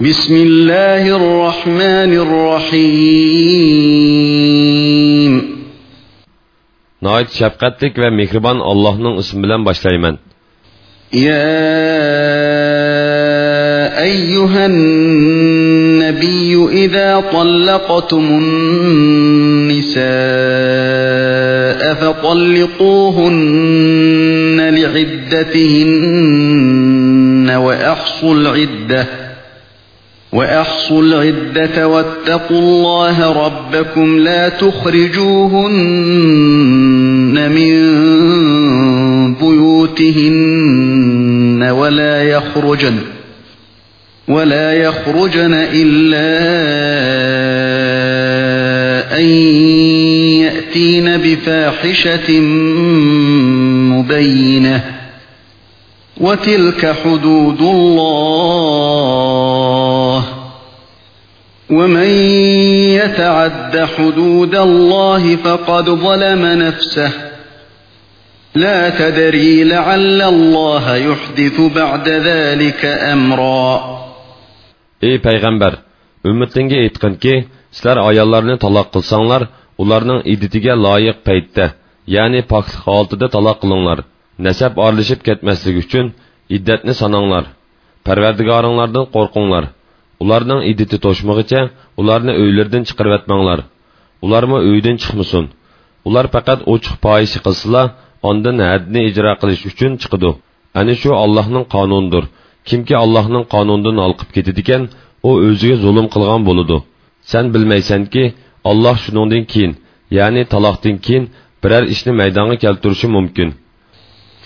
بسم الله الرحمن الرحيم Nəhayət şəfqətlik və mehriban Allah'ın ismi bilan başlayman. يا أيها النبي إذا طلقتم النساء فطلقوهن لعدتهن وأحصوا العدة وأحصوا العدة واتقوا الله ربكم لا تخرجوهن من بيوتهن ولا يخرجن ولا يخرجن إلا أن يأتين بفاحشة مبينة. وتلك حدود الله. ومن يتعد حدود الله فقد ظلم نفسه لا تدري لعل الله يحدث بعد ذلك أمرا Ey payg'ambar, ummatingga aytqinki, sizlar ayollarni taloq qilsanglar, ularning iddatiga loyiq paytda, ya'ni poklik holatida taloq qilinglar. Nasab orlashib ketmasligi uchun iddatni sananglar. Parvardigoringlardan qo'rqinglar. Ularning iddati to'shmag'icha ularni uylaridan chiqarib etmanglar. Ularmi uydan chiqmasin. Ular faqat ochiq foyish qilsalar, ondan hadni ijro qilish uchun chiqadi. Ani shu Allohning qonunidir. Kimki Allohning qonunidan olqib ketadigan, u o'ziga zulm qilgan bo'ladi. Sen bilmaysanki, Alloh shuningdan keyin, ya'ni taloqdan keyin biror ishni maydonga keltirishi mumkin.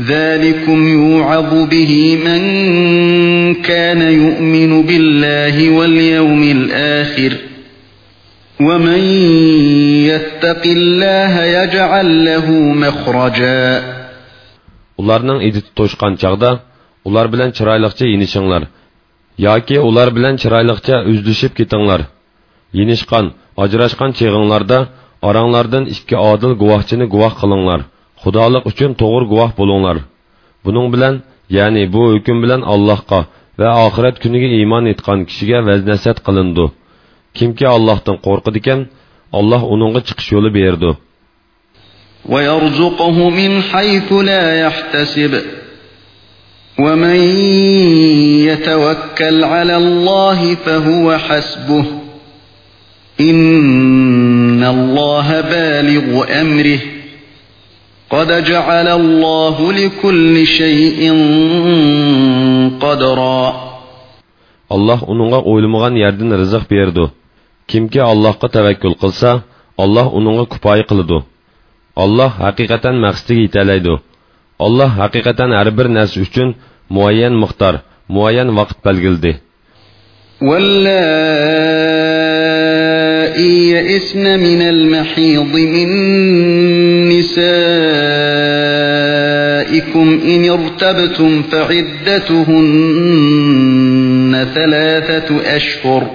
ذلكم يوعظ به من كان يؤمن بالله واليوم الآخر ومن يتق الله يجعل له مخرجا Ularning iditi to'shqan chaqda ular bilan chiroyliqcha yinishinglar yoki ular bilan chiroyliqcha uzlishib ketinglar. Yinishqan, ajrashqan cheg'inglarda oranglardan ikki odil guvohchini guvoh qilinglar. Xudolik uchun to'g'ri guvoh bo'linglar. Buning bilan, ya'ni bu hukm bilan Allohga va oxirat kuniga iymon etgan kishiga vaznasat qilindi. Kimki Allohdan qo'rqidi ekan, Alloh uningga chiqish yo'li berdi. ويرزقه من حيث لا يحتسب ومن يتوكل على الله فهو حسبه إن الله بالغ أمره قد جعل الله لكل شيء قدرا Allah uningga o'ylamagan yerdan rizq berdi. Kimki Allohga tavakkul qilsa, Alloh uningga kifoya qiladi. Alloh haqiqatan maqsadiga yetalaydi. Alloh haqiqatan har bir narsa uchun muayyan miqdor, muayyan vaqt belgildi. واللائي يئسن من المحيض من نسائكم إن ارتبتم فعدتهن ثلاثة أشهر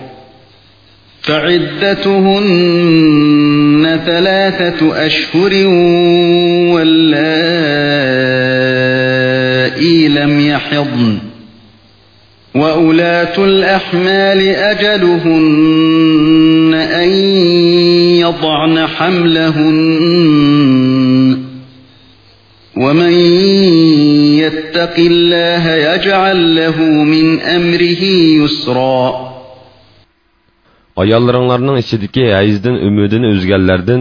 فعدتهن ثلاثة أشهر واللائي لم يحضن وأولاة الأحمال أجلهن أن يضعن حملهن ومن يتق الله يجعل له من أمره يسرا Ayollarыңlarning ichidagi hayzdan umidini o'zganlardan,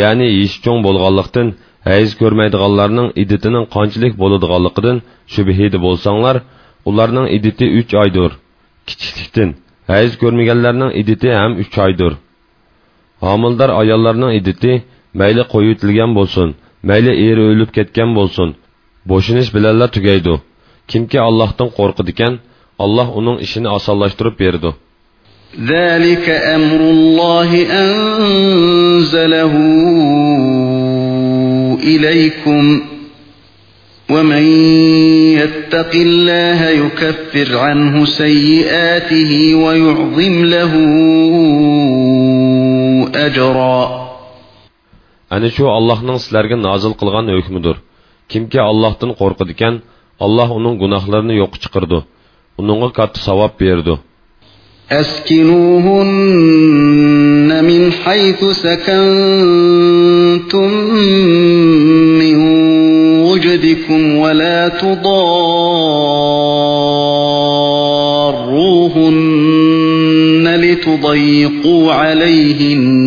ya'ni ish cho'ng bo'lganlikdan, hayz ko'rmaydiganlarning iditining qanchalik bo'ladiganligidan shubhida bo'lsanglar, ularning iditi 3 oydir. Kichiklikdan hayz ko'rmaganlarning iditi ham 3 oydir. Homildor ayollarning iditi mayli qo'yitilgan bo'lsin, Mayli eri o'lib ketgan bo'lsin, bo'shinish bilanlar tugaydi. Kimki Allohdan qo'rqidi ekan, Alloh uning ishini osonlashtirib berdi. ذلك أمر الله أنزله إليكم ومن يتق الله يكفر عنه سيئاته ويعظم له أجرا Ani shu Allohning sizlarga nozil qilgan hukmidir. Kimki Allohdan qo'rqadigan, Alloh uning gunohlarini yo'q chiqirdi. Uningga katta savob berdi. أسكنوهن من حيث سكنتم من وجدكم ولا تضاروهن لتضيقوا عليهن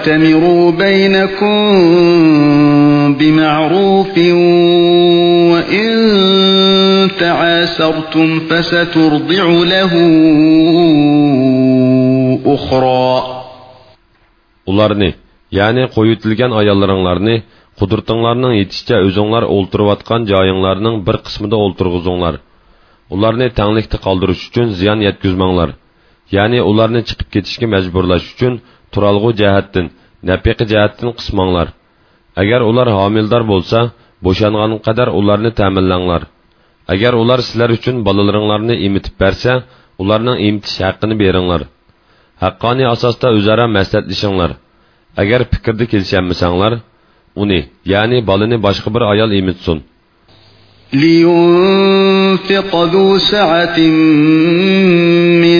وأتمروا بينكم بمعروف وإن تعاسرتم فسترضع له أخرى ularni ya'ni qo'yitilgan ayollaringlarni qudurtinglarning yetishicha o'zinglar o'ltirayotgan joyinglarning bir qismida o'ltirg'izinglar ularni tanglikda qoldirish uchun ziyon yetkazmanglar ya'ni ularni chiqib ketishga majburlash uchun turalg'u jihatdan nafiqa jihatdan qismanglar agar ular homildor bo'lsa bo'shangan qadar ularni ta'minlanglar agar ular sizlar uchun bolalaringlarni emitib bersa ularning emitish haqqini beringlar haqqoniy asosda o'zaro maslahatlashinglar agar fikrda kelisholmasanglar uni ya'ni bolani boshqa bir ayol emitsin لينفق ذو سعة من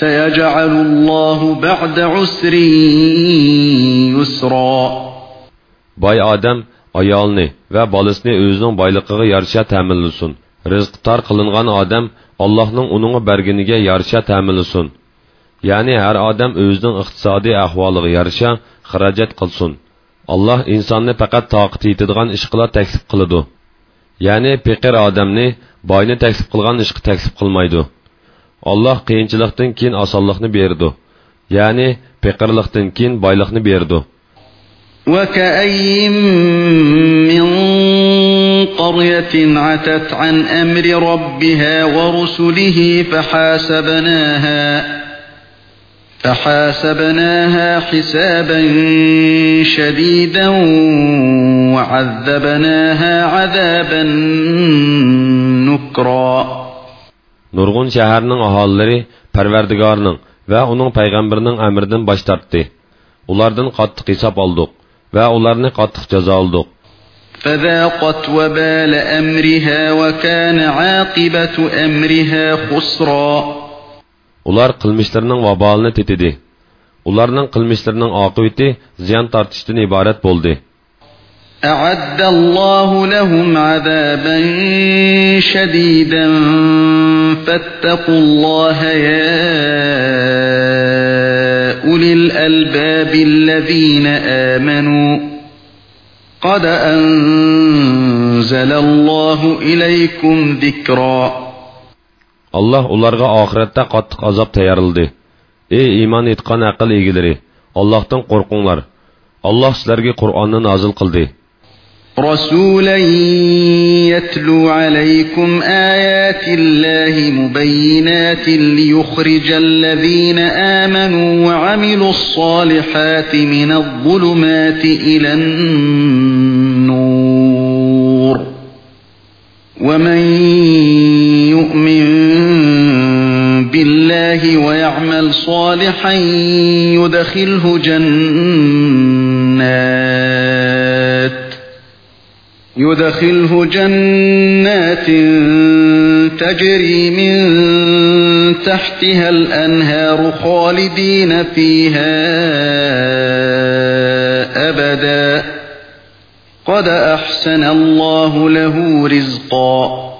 سيجعل الله بعد عسر يسرا boy odam ayolni va bolasini o'zining boyligiga yarasha ta'minlasin rizq tor qilingan odam allohning uningga berganiga yarasha ta'minlasin ya'ni har odam o'zining iqtisodiy ahvoliga yarasha xarajat qilsin alloh insonni faqat toqati yetadigan ish qila taklif qiladi ya'ni peqir odamni boyni taklif qilgan ishga taklif qilmaydi alloh qiyinchilikdan keyin osonlikni berdi. Ya'ni peqirlikdan keyin boylikni berdi. وكأي من قرية عتت عن أمر ربها ورسله فحاسبناها فحاسبناها حسابا شديدا وعذبناها عذابا نكرا nurg'un shaharning aholilari parvardigorning va uning payg'ambarining amridan bosh tortdi ulardan qattiq hisob oldik va ularni qattiq jazo oldik فذاقت وبال أمرها وكان عاقبة أمرها خسرا ular qilmishlarining vabolini tetidi ularning qilmishlarining oqibati ziyon tortishdan iborat bo'ldi أعد الله لهم عذابا شديدا فاتقوا الله يا أولي الألباب الذين آمنوا قد أنزل الله إليكم ذكرًا alloh ularga oxiratda qattiq azob tayyorladi ey iymon etgan aql egalari allohdan qo'rqinglar alloh sizlarga qur'onni nozil qildi رسولا يتلو عليكم آيات الله مبينات ليخرج الذين آمنوا وعملوا الصالحات من الظلمات إلى النور. ومن يؤمن بالله الله ويعمل صالحا يدخله جنات يدخله جنات تجري من تحتها الأنهار خالدين فيها أبدا قد أحسن الله له رزقا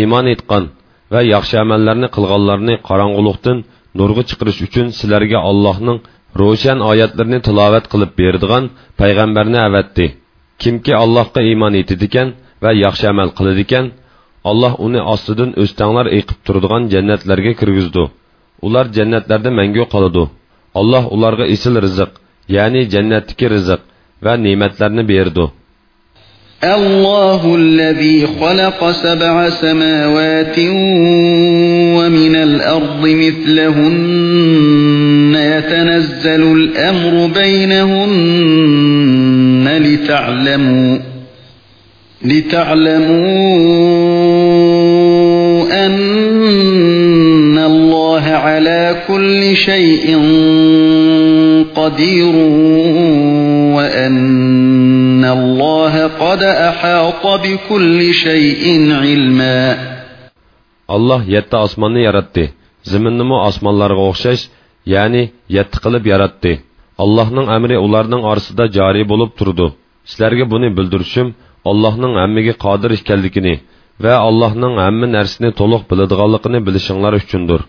iymon etgan va yaxshi amallarni qilganlarni qorong'uliqdan nurga chiqarish uchun sizlarga allohning ro'shan oyatlarini tilovat qilib beradigan payg'ambarni avatdi kimki allohga iymon etadikan va yaxshi amal qiladikan alloh uni ostidan o'stanglar eqib turadigan jannatlarga kirgizdi ular jannatlarda mangu qoladi alloh ularga esil rizq ya'ni jannatdagi rizq va ne'matlarni berdi الله الذي خلق سبع سماوات ومن الأرض مثلهن يتنزل الأمر بينهن لتعلموا لتعلموا أن الله على كل شيء قدير وأن الله قد أحاط بكل شيء علما alloh yetti osmonni yaratdi ziminnimi osmonlarga o'xshash ya'ni yetti qilib yaratdi allohning amri ularning orasida joriy bo'lib turdi sizlarga buni bildirishim allohning hammaga qodir ekanligini va allohning hamma narsani to'liq biladiganligini bilishinglar uchundir